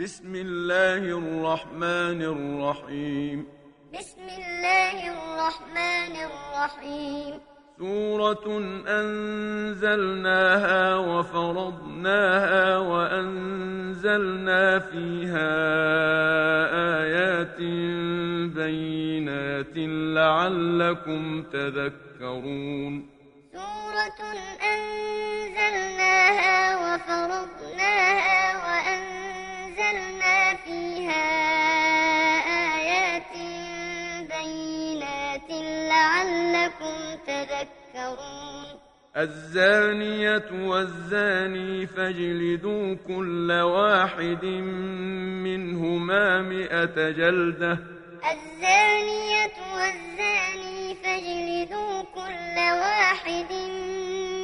بسم الله الرحمن الرحيم. بسم الله الرحمن الرحيم. سورة أنزلناها وفرضناها وأنزلنا فيها آيات بينات لعلكم تذكرون. سورة أنزلناها وفرضناها تذكرون الزانية والزاني فاجلدوا كل واحد منهما مئة جلدة الزانية والزاني فاجلدوا كل واحد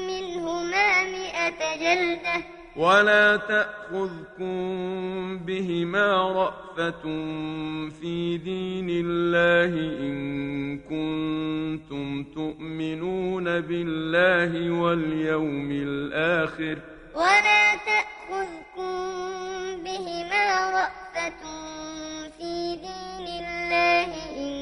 منهما مئة جلدة ولا تأخذكم بهما رأفة في دين الله إن كنتم تؤمنون بالله واليوم الآخر. ولا تأخذكم بهما رأفة في دين الله إن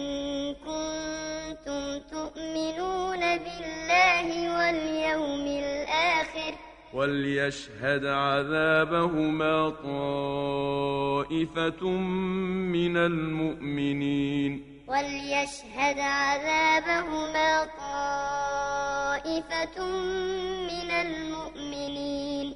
كنتم تؤمنون بالله واليوم الآخر. وليشهد عذابهما طائفة من المؤمنين. وليشهد عذابهما طائفة من المؤمنين.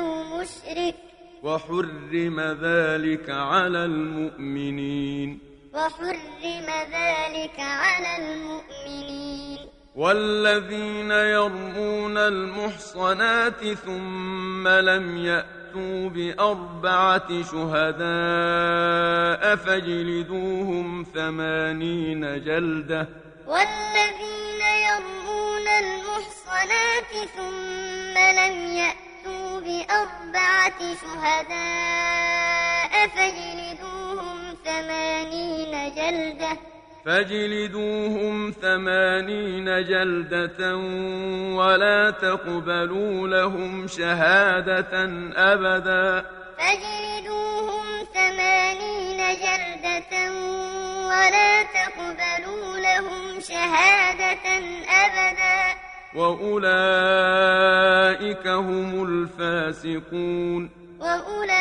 أو مشرك. وحرم ذلك على المؤمنين. وحرم ذلك على المؤمنين. والذين يرمون المحصنات ثم لم يأتوا بأربعة شهداء فاجلدوهم ثمانين جلدة. والذين يرمون المحصنات ثم لم يأتوا بأربعة شهداء فاجلدوهم ثمانين جلدة. فاجلدوهم ثمانين جلدة ولا تقبلوا لهم شهادة أبدا. فاجلدوهم ثمانين جلدة ولا تقبلوا لهم شهادة أبدا. وأولئك هم الفاسقون وأولئك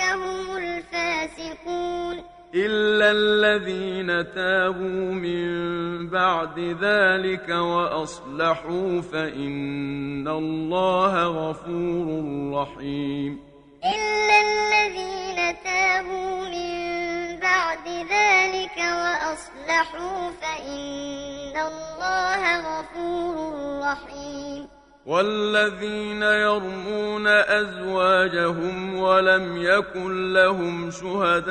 هم الفاسقون إلا الذين تابوا من بعد ذلك وأصلحوا فإن الله غفور رحيم إلا الذين وأصلحوا فإن الله غفور رحيم والذين يرمون أزواجهم ولم يكن لهم شهداء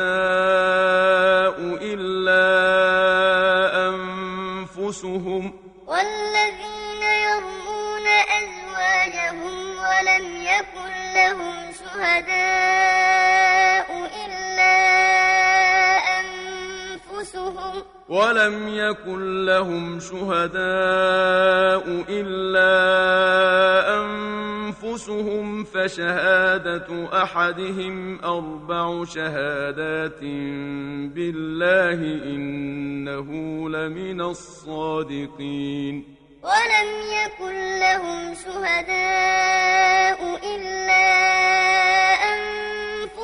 إلا أنفسهم والذين يرمون أزواجهم ولم يكن لهم شهداء ولم يكن لهم شهداء إلا أنفسهم فشهادة أحدهم أربع شهادات بالله إنه لمن الصادقين. ولم يكن لهم شهداء إلا أنفسهم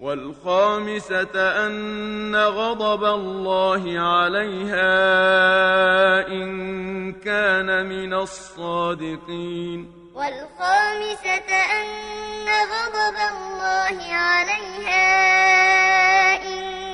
والخامسة أن غضب الله عليها إن كان من الصادقين. والخامسة أن غضب الله عليها إن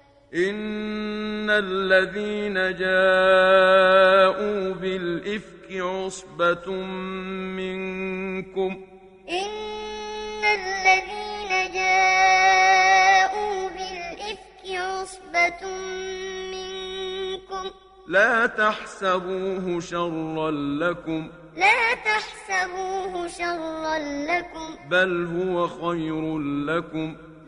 إن الذين جاءوا بالإفك عصبة منكم إن الذين جاءوا بالإفك عصبة منكم لا تحسبوه شرا لكم لا تحسبوه شرا لكم بل هو خير لكم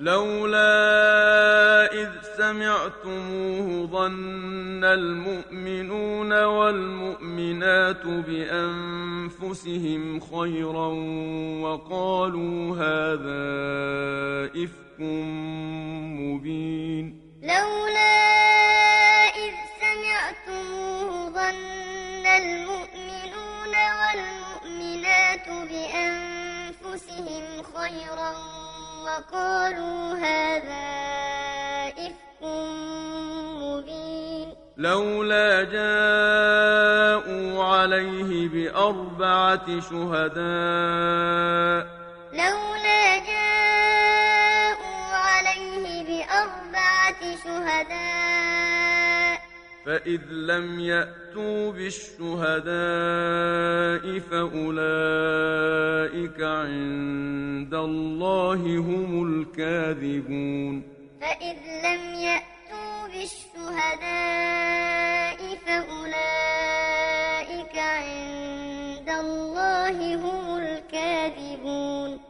لولا إذ سمعتموه ظن المؤمنون والمؤمنات بأنفسهم خيرا وقالوا هذا إفك مبين. لولا إذ سمعتموه ظن المؤمنون والمؤمنات بأنفسهم خيرا وقالوا هذا إفك مبين. لولا جاءوا عليه بأربعة شهداء. لولا جاءوا عليه بأربعة شهداء. فإذ لم يأتوا بالشهداء فأولئك عند الله هم الكاذبون فإذ لم يأتوا بالشهداء فأولئك عند الله هم الكاذبون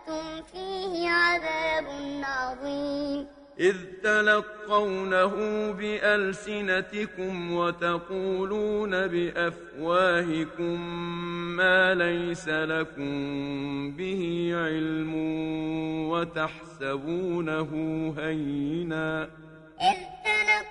فيه عذاب عظيم. إذ تلقونه بألسنتكم وتقولون بأفواهكم ما ليس لكم به علم وتحسبونه هينا. إذ تلقونه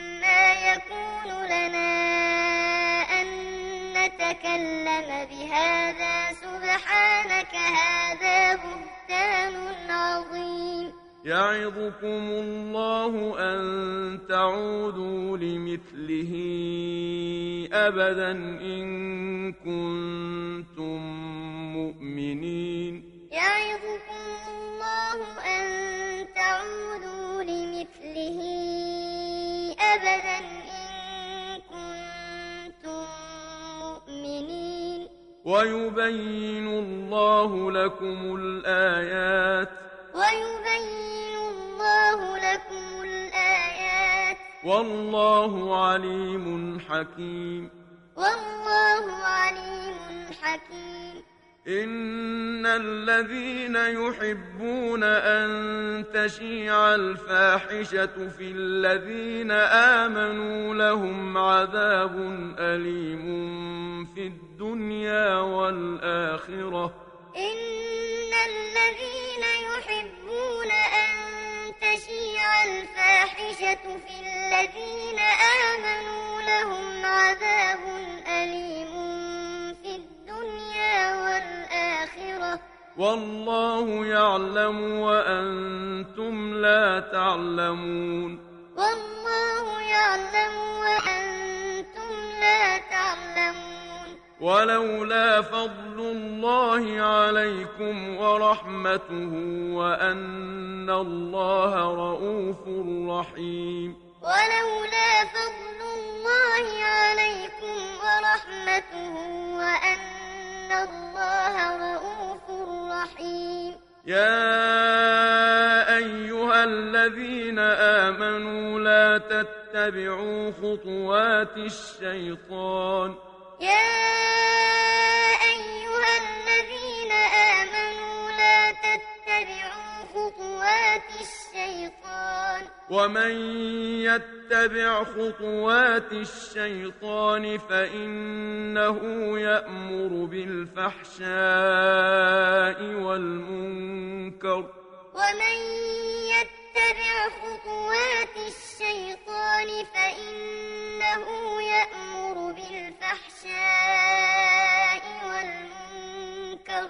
يكون لنا تكلم بهذا. سبحانك هذا بهتان عظيم. يعظكم الله أن تعودوا لمثله أبدا إن كنتم مؤمنين. يعظكم الله أن تعودوا لمثله ويبين الله لكم الآيات. ويبين الله لكم الآيات. والله عليم حكيم. والله عليم حكيم. إن الذين يحبون أن تشيع الفاحشة في الذين آمنوا لهم عذاب أليم في الدنيا والآخرة إن الذين يحبون أن تشيع الفاحشة في الذين آمنوا لهم عذاب أليم والآخرة والله يعلم وأنتم لا تعلمون. والله يعلم وأنتم لا تعلمون. ولولا فضل الله عليكم ورحمته وأن الله رؤوف رحيم. ولولا فضل الله عليكم ورحمته وأن الله رؤوف رحيم يا أيها الذين آمنوا لا تتبعوا خطوات الشيطان يا ومن يتبع خطوات الشيطان فإنه يأمر بالفحشاء والمنكر ومن يتبع خطوات الشيطان فإنه يأمر بالفحشاء والمنكر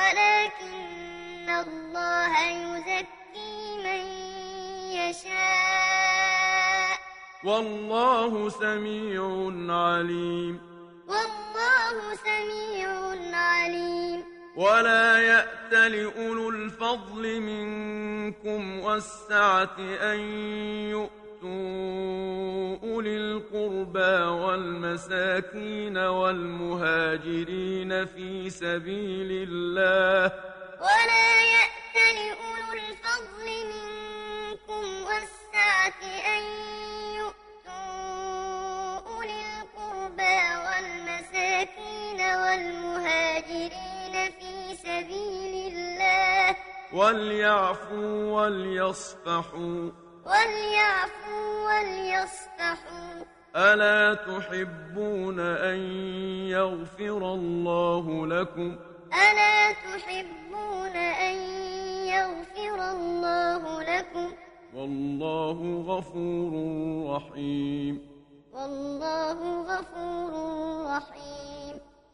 ولكن الله يزكي من يشاء. والله سميع عليم. والله سميع عليم. ولا يأت لأولو الفضل منكم والسعة أن يؤتوا أولي القربى والمساكين والمهاجرين في سبيل الله. ولا يأت لأولو الفضل منكم والسعة أن يؤتوا أولي القربى والمساكين والمهاجرين في سبيل الله. وليعفوا وليصفحوا. وليعفوا وليصفحوا ألا تحبون أن يغفر الله لكم؟ ألا تحبون أن يغفر الله لكم؟ والله غفور رحيم. والله غفور رحيم.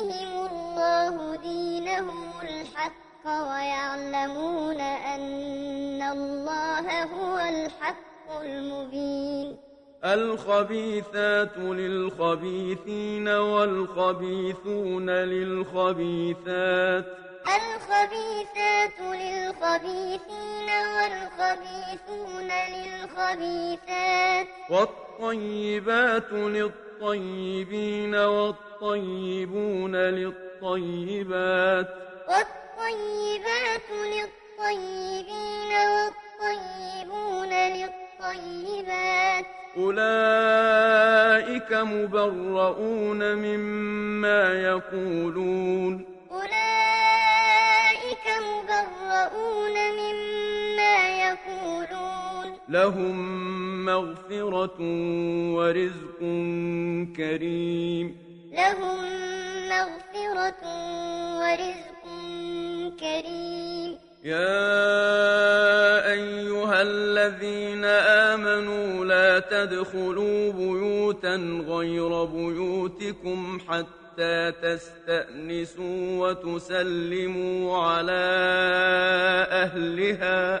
الله دينهم الحق ويعلمون أن الله هو الحق المبين. الخبيثات للخبيثين والخبيثون للخبيثات. الخبيثات للخبيثين والخبيثون للخبيثات. والطيبات للطيبين والطيبون للطيبات. والطيبات للطيبين والطيبون للطيبات. أولئك مبرؤون مما يقولون. لهم مغفرة ورزق كريم. لهم مغفرة ورزق كريم. يا أيها الذين آمنوا لا تدخلوا بيوتا غير بيوتكم حتى تستأنسوا وتسلموا على أهلها.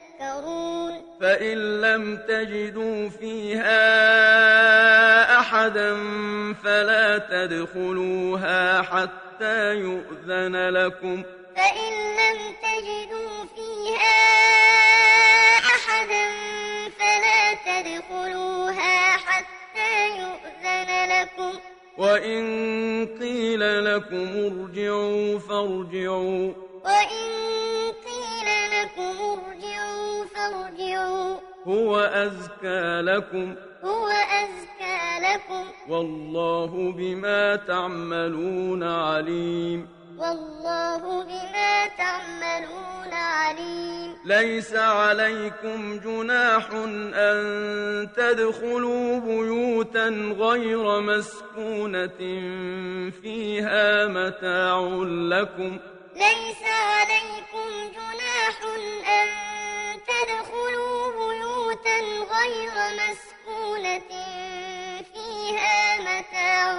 تذكرون فإن لم تجدوا فيها أحدا فلا تدخلوها حتى يؤذن لكم. فإن لم تجدوا فيها أحدا فلا تدخلوها حتى يؤذن لكم. وإن قيل لكم ارجعوا فارجعوا. وإن قيل لكم ارجعوا فارجعوا هو أزكى لكم. هو أزكى لكم. والله بما تعملون عليم. والله بما تعملون عليم. ليس عليكم جناح أن تدخلوا بيوتا غير مسكونة فيها متاع لكم. ليس عليكم جناح أن تدخلوا بيوتا غير مسكونة فيها متاع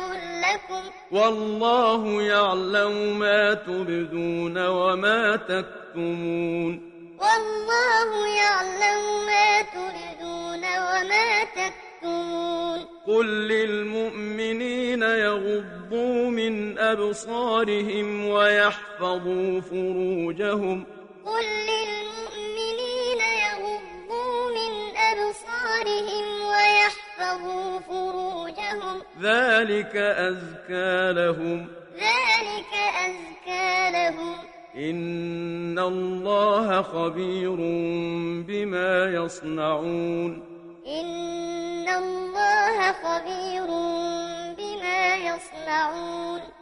لكم. والله يعلم ما تبدون وما تكتمون. والله يعلم ما تبدون وما تكتمون. قل للمؤمنين يغضوا من أبصارهم ويحفظوا فروجهم. قل للمؤمنين أبصارهم ويحفظوا فروجهم. ذلك أزكى لهم. ذلك أزكى لهم. إن الله خبير بما يصنعون. إن الله خبير بما يصنعون.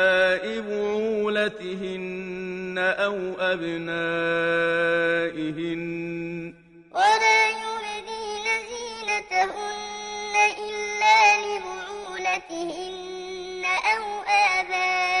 أو أبنائهن ولا يبدين زينتهن إلا لبعولتهن أو آبائهن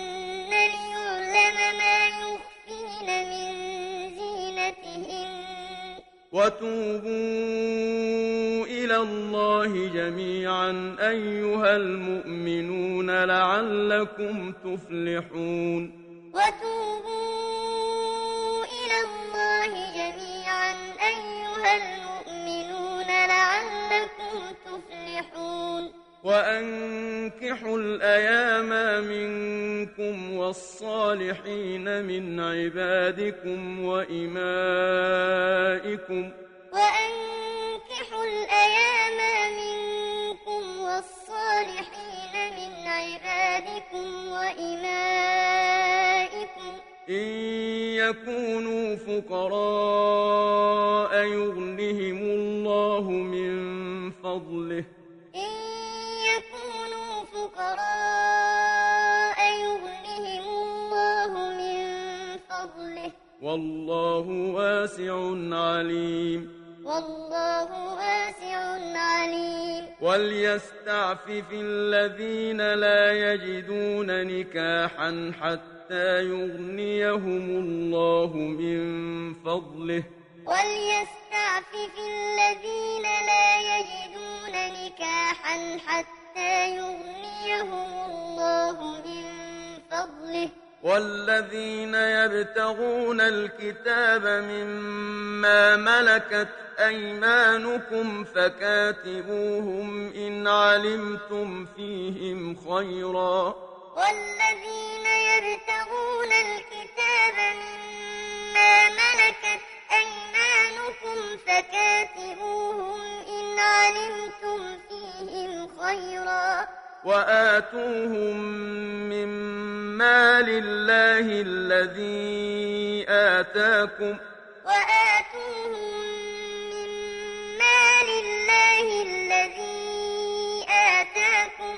وتوبوا إلى الله جميعا أيها المؤمنون لعلكم تفلحون. وتوبوا إلى الله جميعا أيها المؤمنون وأنكحوا الأيام منكم والصالحين من عبادكم وإمائكم وأنكحوا الأيام منكم والصالحين من عبادكم وإمائكم إن يكونوا فقراء يغنهم الله من فضله يكونوا فقراء يغنهم الله من فضله. والله واسع عليم. والله واسع عليم. وليستعفف الذين لا يجدون نكاحا حتى يغنيهم الله من فضله. وليستعفف الذين لا يجدون نكاحا حتى يغنيهم الله من فضله. والذين يبتغون الكتاب مما ملكت أيمانكم فكاتبوهم إن علمتم فيهم خيرا. والذين يبتغون الكتاب مما ملكت أيمانكم فكاتبوهم علمتم فيهم خيرا وآتوهم من مال الله الذي آتاكم وآتوهم من مال الله الذي آتاكم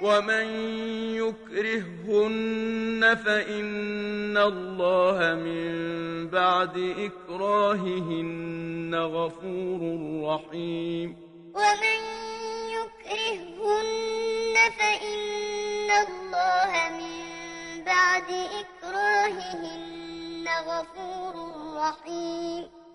ومن يكرههن فإن الله من بعد إكراههن غفور رحيم ومن يكرههن فإن الله من بعد إكراههن غفور رحيم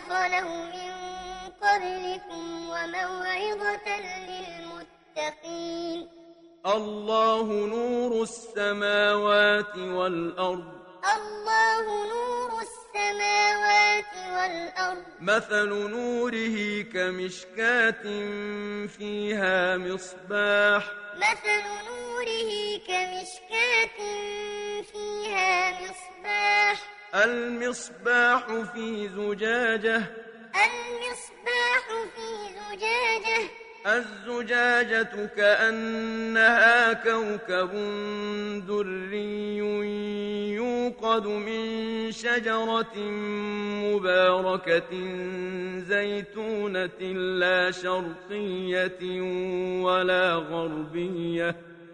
خلوا من قبلكم وموعظة للمتقين. الله نور السماوات والأرض. الله نور السماوات والأرض. مثل نوره كمشكاة فيها مصباح. مثل نوره كمشكاة فيها مصباح. المصباح في زجاجة. المصباح في زجاجة. الزجاجة كأنها كوكب دري يوقد من شجرة مباركة زيتونة لا شرقية ولا غربية.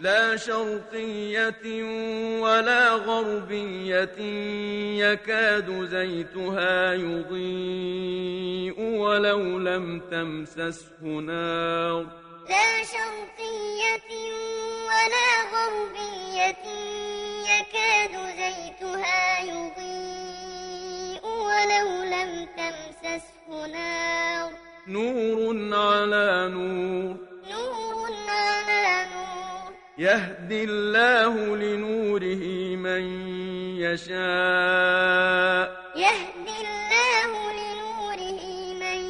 لا شرقية ولا غربية يكاد زيتها يضيء ولو لم تمسسه نار. لا شرقية ولا غربية يكاد زيتها يضيء ولو لم تمسسه نار. نور على نور. نور على نور يهدي الله لنوره من يشاء. يهدي الله لنوره من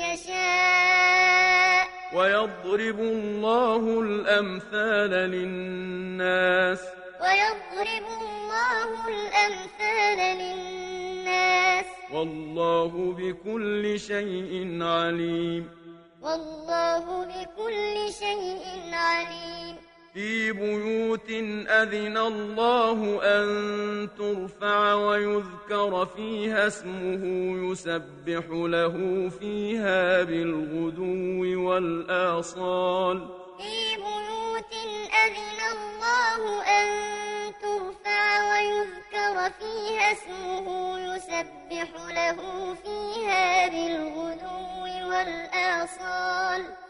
يشاء. ويضرب الله الأمثال للناس. ويضرب الله الأمثال للناس. والله بكل شيء عليم. والله بكل شيء عليم. في بيوت أذن الله أن ترفع ويذكر فيها اسمه يسبح له فيها بالغدو والآصال. في بيوت أذن الله أن ترفع ويذكر فيها اسمه يسبح له فيها بالغدو والآصال.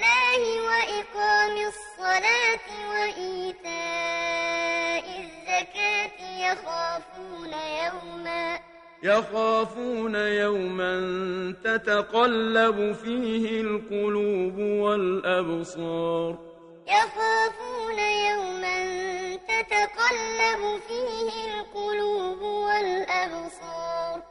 وإقام الصلاة وإيتاء الزكاة يخافون يوما يخافون يوما تتقلب فيه القلوب والأبصار. يخافون يوما تتقلب فيه القلوب والأبصار.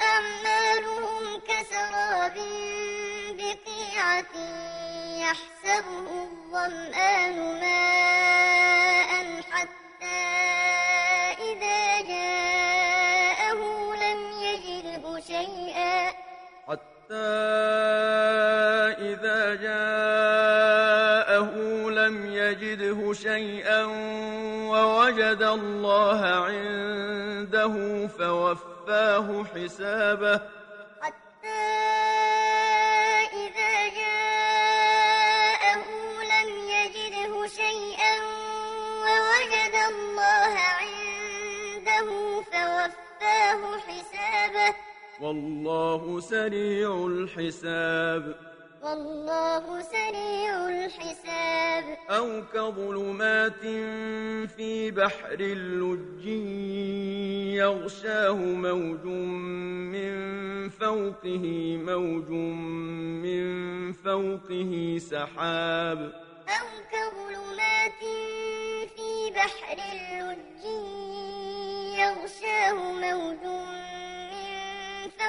أعمالهم كسراب بقيعة يحسبه الظمآن ماء حتى إذا جاءه لم يجده شيئا. حتى والله سريع الحساب. والله سريع الحساب. أو كظلمات في بحر لج يغشاه موج من فوقه موج من فوقه سحاب. أو كظلمات في بحر لج يغشاه موج من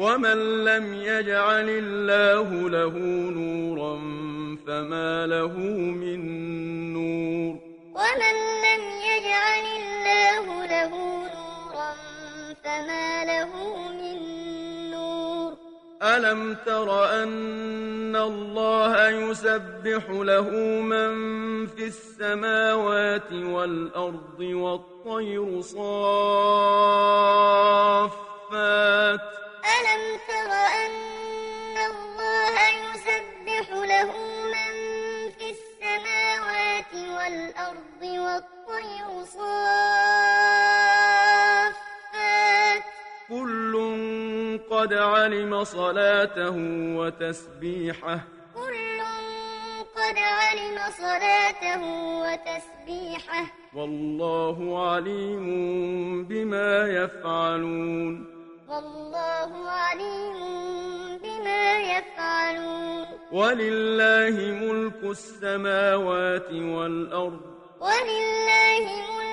ومن لم يجعل الله له نورا فما له من نور ومن لم يجعل الله له نورا فما له من نور ألم تر أن الله يسبح له من في السماوات والأرض والطير صافات صافات كل قد علم صلاته وتسبيحه. كل قد علم صلاته وتسبيحه. والله عليم بما يفعلون. والله عليم بما يفعلون. ولله ملك السماوات والأرض. ولله ملك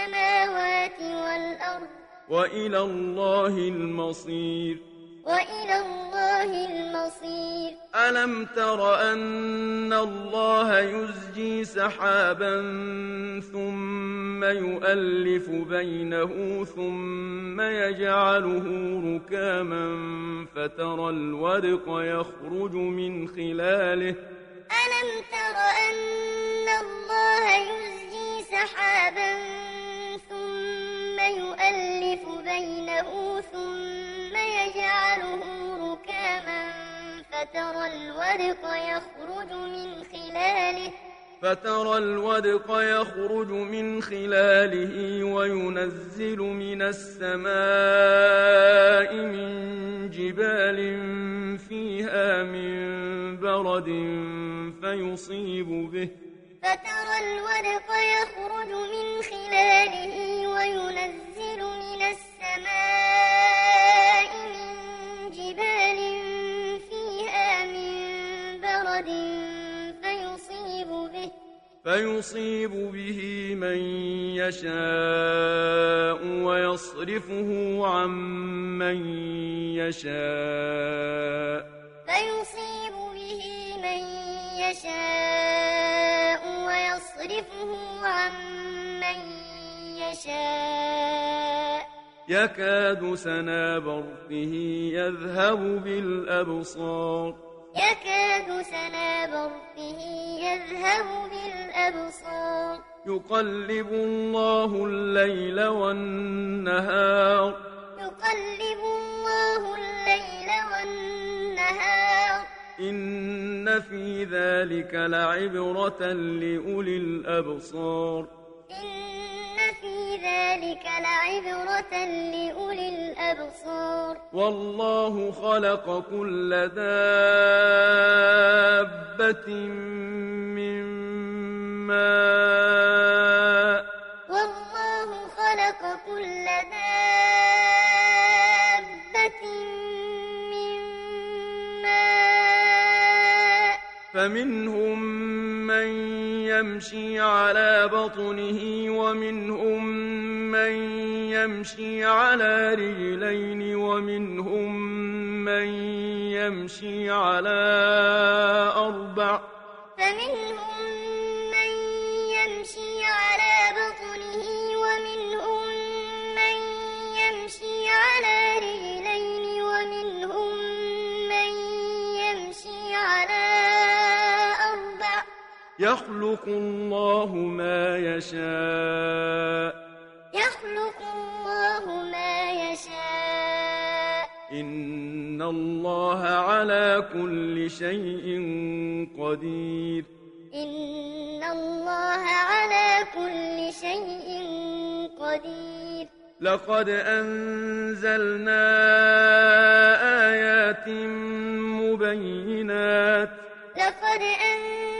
السماوات والأرض وإلى الله المصير. وإلى الله المصير. ألم تر أن الله يزجي سحابا ثم يؤلف بينه ثم يجعله ركاما فترى الودق يخرج من خلاله. ألم تر أن الله يزجي سحابا ثم يؤلف بينه ثم يجعله ركاما فترى الودق يخرج من خلاله. فترى الودق يخرج من خلاله وينزل من السماء من جبال فيها من برد فيصيب به. فترى الودق يخرج من خلاله وينزل من السماء من جبال فيها من برد فيصيب به فيصيب به من يشاء ويصرفه عن من يشاء. فيصيب به من يشاء ويصرفه عن من يشاء. يكاد سنا برقه يذهب بالأبصار. يكاد سنا برقه يذهب بالأبصار. يقلب الله الليل والنهار. يقلب الله الليل إن في ذلك لعبرة لأولي الأبصار إن في ذلك لعبرة لأولي الأبصار والله خلق كل دابة من ماء والله خلق كل دابة فمنهم من يمشي على بطنه ومنهم من يمشي على رجلين ومنهم من يمشي على أربع فمنهم من يمشي على يخلق الله ما يشاء. يخلق الله ما يشاء. إن الله على كل شيء قدير. إن الله على كل شيء قدير. لقد أنزلنا آيات مبينات. لقد أنزلنا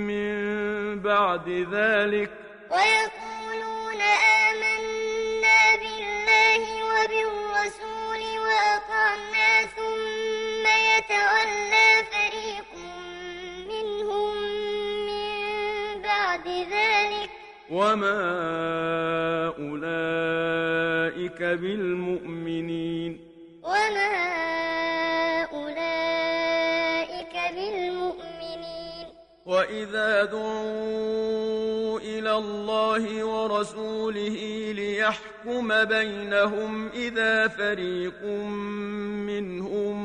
من بعد ذلك. ويقولون آمنا بالله وبالرسول وأطعنا ثم يتولى فريق منهم من بعد ذلك. وما أولئك بالمؤمنين. وما أولئك بالمؤمنين. وإذا ورسوله ليحكم بينهم إذا فريق منهم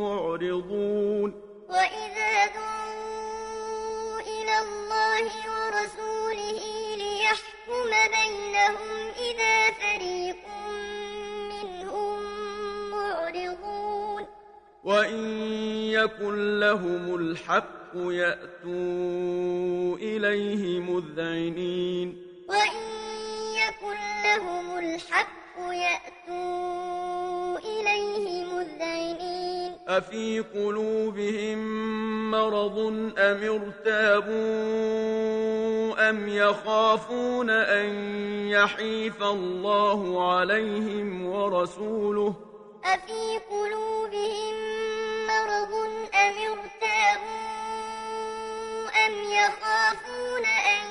معرضون. وإذا دعوا إلى الله ورسوله ليحكم بينهم إذا فريق منهم معرضون. وإن يكن لهم الحق يأتوا يخافون أن يحيف الله عليهم ورسوله. أفي قلوبهم مرض أم ارتابوا أم يخافون أن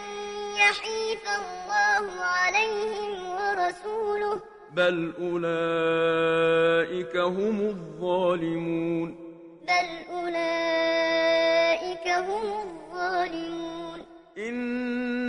يحيف الله عليهم ورسوله؟ بل أولئك هم الظالمون.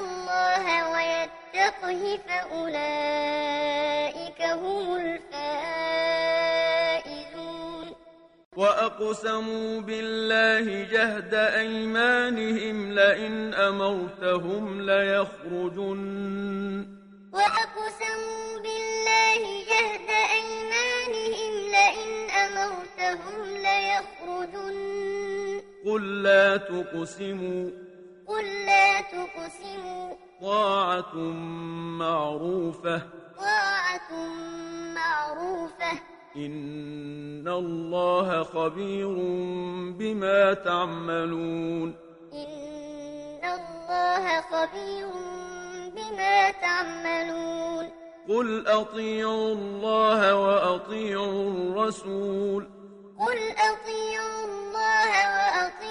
الله ويتقه فأولئك هم الفائزون. وأقسموا بالله جهد أيمانهم لئن أمرتهم ليخرجن. وأقسموا بالله جهد أيمانهم لئن أمرتهم ليخرجن. قل لا تقسموا. قل لا تقسموا. طاعة معروفة. طاعة معروفة. إن الله خبير بما تعملون. إن الله خبير بما تعملون. قل أطيعوا الله وأطيعوا الرسول. قل أطيعوا الله وأطيعوا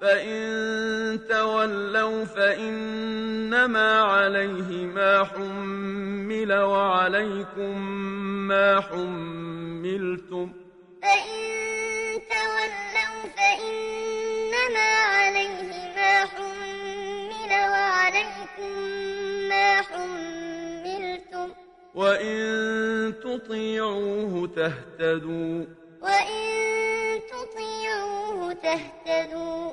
فإن تولوا فإنما عليه ما حمل وعليكم ما حملتم فإن تولوا فإنما عليه ما حمل وعليكم ما حملتم وإن تطيعوه تهتدوا وإن تطيعوه تهتدوا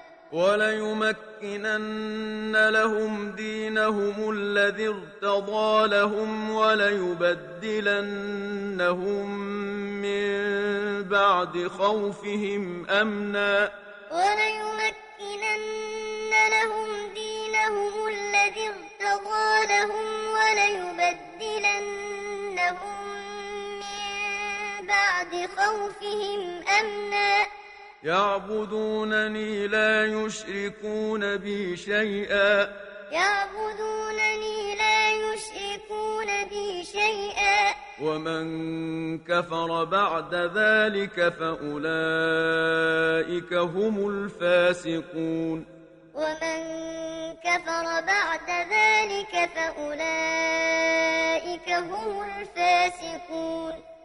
وليمكنن لهم دينهم الذي ارتضى لهم وليبدلنهم من بعد خوفهم أمنا. وليمكنن لهم دينهم الذي ارتضى لهم وليبدلنهم من بعد خوفهم أمنا. يعبدونني لا يشركون بي شيئا. يعبدونني لا يشركون بي شيئا. ومن كفر بعد ذلك فأولئك هم الفاسقون. ومن كفر بعد ذلك فأولئك هم الفاسقون.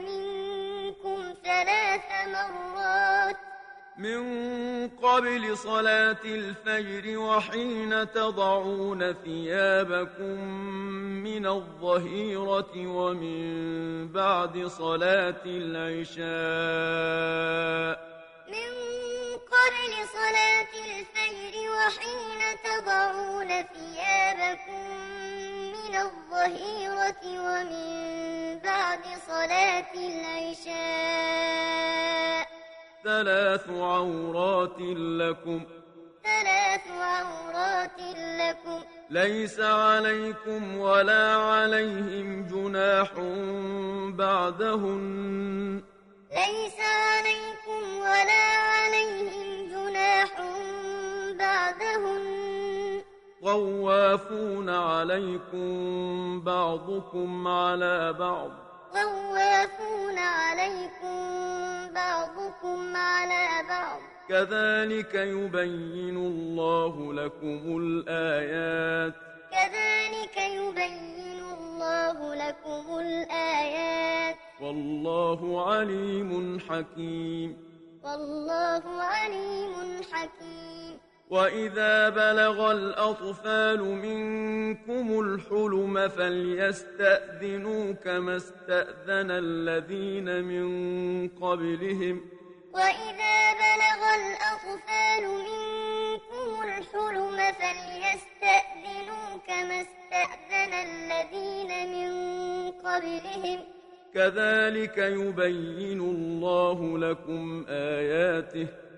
منكم ثلاث مرات. من قبل صلاة الفجر وحين تضعون ثيابكم من الظهيرة ومن بعد صلاة العشاء. من قبل صلاة الفجر وحين تضعون ثيابكم من الظهيرة ومن بعد صلاة العشاء. ثلاث عورات لكم. ثلاث عورات لكم. ليس عليكم ولا عليهم جناح بعدهن. ليس عليكم ولا عليهم جناح بعدهن. طوافون عليكم بعضكم على بعض. طوافون عليكم بعضكم على بعض. كذلك يبين الله لكم الآيات. كذلك يبين الله لكم الآيات. والله عليم حكيم. والله عليم حكيم. وإذا بلغ الأطفال منكم الحلم فليستأذنوا كما استأذن الذين من قبلهم وإذا بلغ الأطفال منكم الحلم فليستأذنوا كما استأذن الذين من قبلهم كذلك يبين الله لكم آياته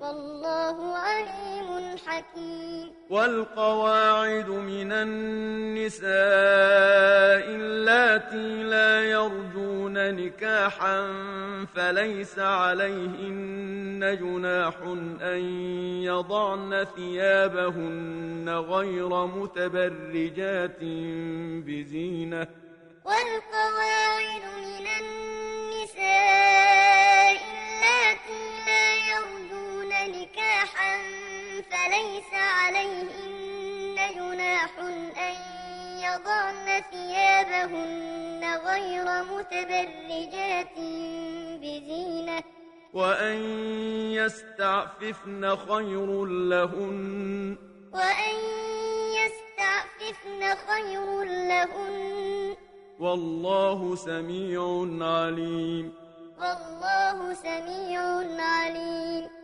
والله عليم حكيم. والقواعد من النساء اللاتي لا يرجون نكاحا فليس عليهن جناح أن يضعن ثيابهن غير متبرجات بزينة. والقواعد من النساء اللاتي نكاحا فليس عليهن جناح أن يضعن ثيابهن غير متبرجات بزينة. وأن يستعففن خير لهن. وأن يستعففن خير لهن. والله سميع عليم. والله سميع عليم.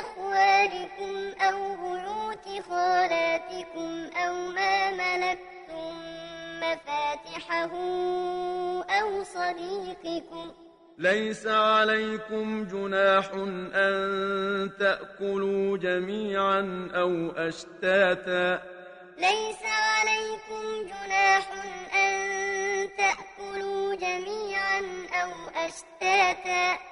أخوالكم أو بيوت خالاتكم أو ما ملكتم مفاتحه أو صديقكم ليس عليكم جناح أن تأكلوا جميعا أو أشتاتا ليس عليكم جناح أن تأكلوا جميعا أو أشتاتا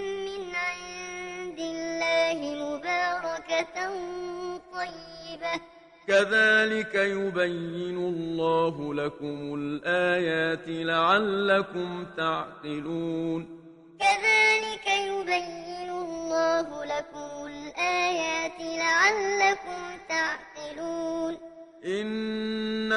الله مباركة طيبة. كذلك يبين الله لكم الآيات لعلكم تعقلون. كذلك يبين الله لكم الآيات لعلكم تعقلون.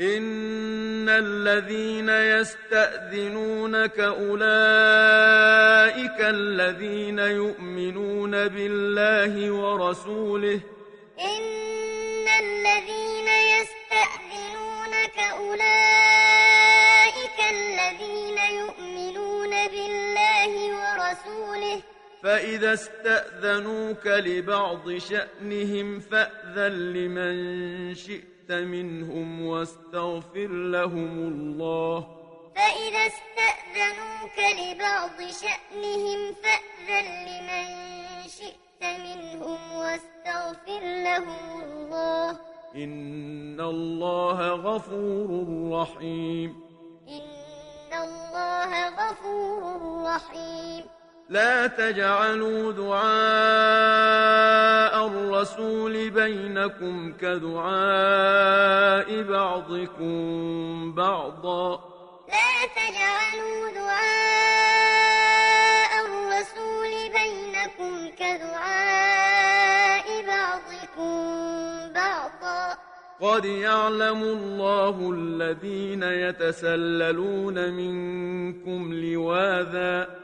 إن الذين يستأذنونك أولئك الذين يؤمنون بالله ورسوله. إن الذين يستأذنونك أولئك الذين يؤمنون بالله ورسوله. فإذا استأذنوك لبعض شأنهم فأذن لمن شئت. منهم واستغفر لهم الله. فإذا استأذنوك لبعض شأنهم فأذن لمن شئت منهم واستغفر لهم الله. إن الله غفور رحيم. إن الله غفور رحيم. لا تجعلوا دعاء الرسول بينكم كدعاء بعضكم بعضا. لا تجعلوا دعاء الرسول بينكم كدعاء بعضكم بعضا. قد يعلم الله الذين يتسللون منكم لواذا.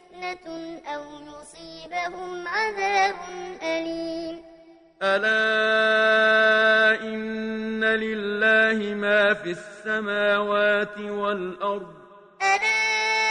أو يصيبهم عذاب أليم. ألا إن لله ما في السماوات والأرض. ألا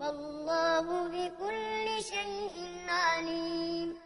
والله بكل شيء عليم.